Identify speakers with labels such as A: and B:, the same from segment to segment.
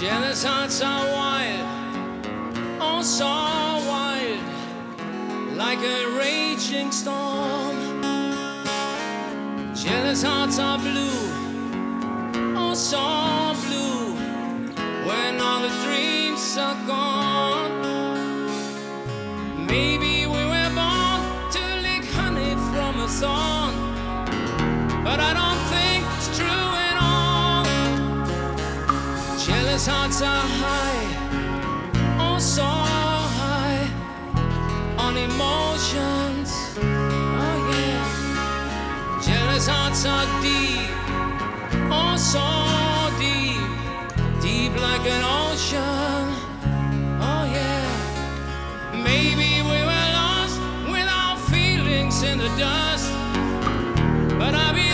A: Jealous hearts are wild, oh so wild, like a raging storm. Jealous hearts are blue, oh so dreams are gone. Maybe we were born to lick honey from a thorn, but I don't think it's true at all. Jealous hearts are high, oh so high on emotions. Oh yeah. Jealous hearts are deep, oh so deep, deep like an ocean. Maybe we were lost without feelings in the dust. But I'll be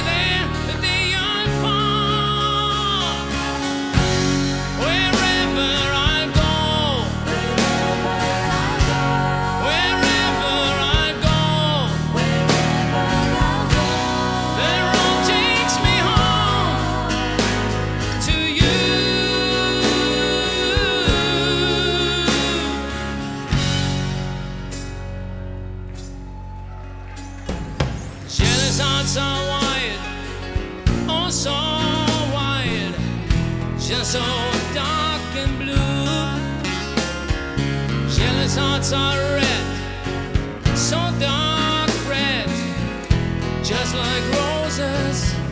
A: Hearts wild, oh so wild, just so dark and blue. Jealous hearts are red, so dark red, just like roses.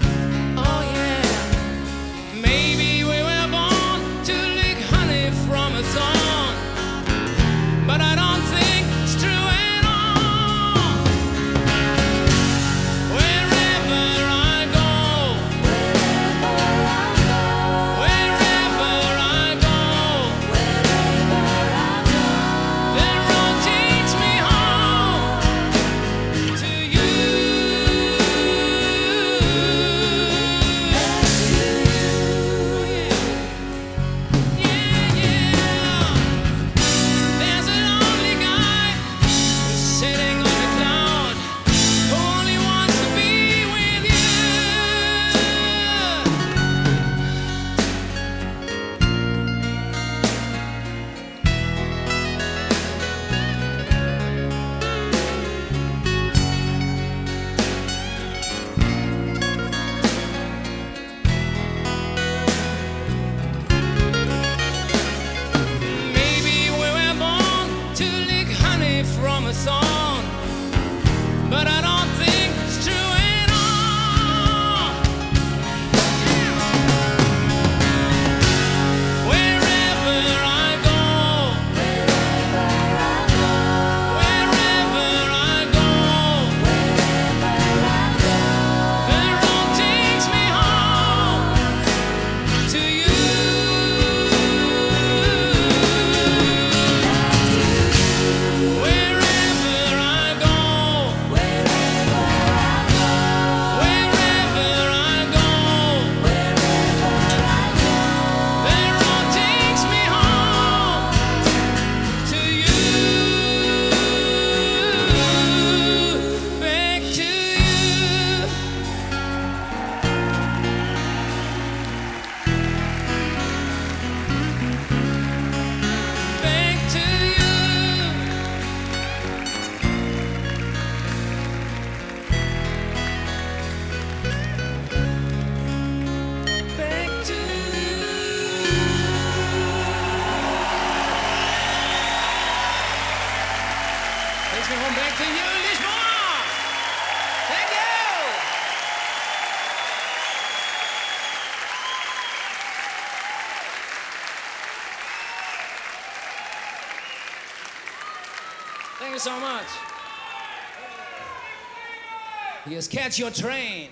A: Thank you so much. Yes, catch your train.